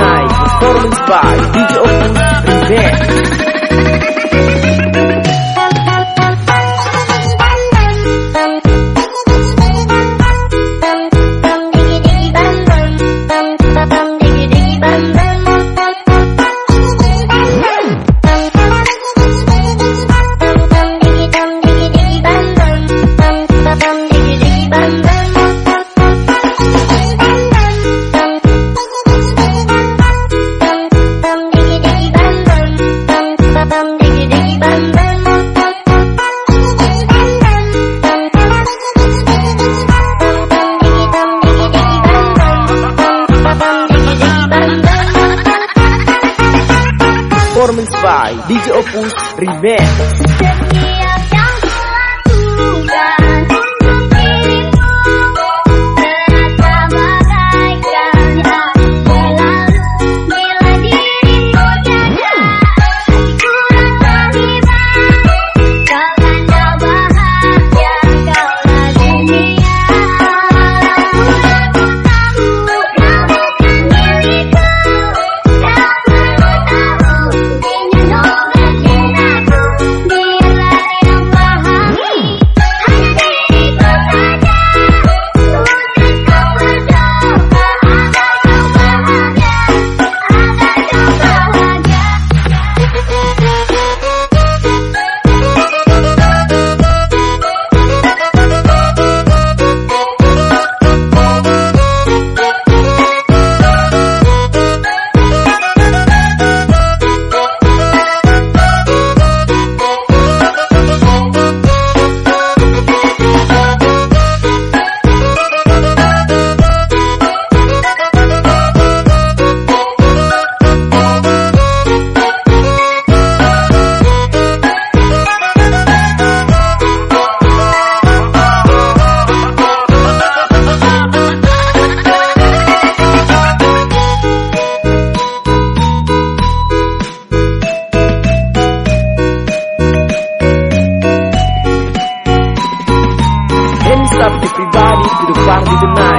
night, performance by DJ Opus Revenge. By DJ Opus Remix hidup baru di dunia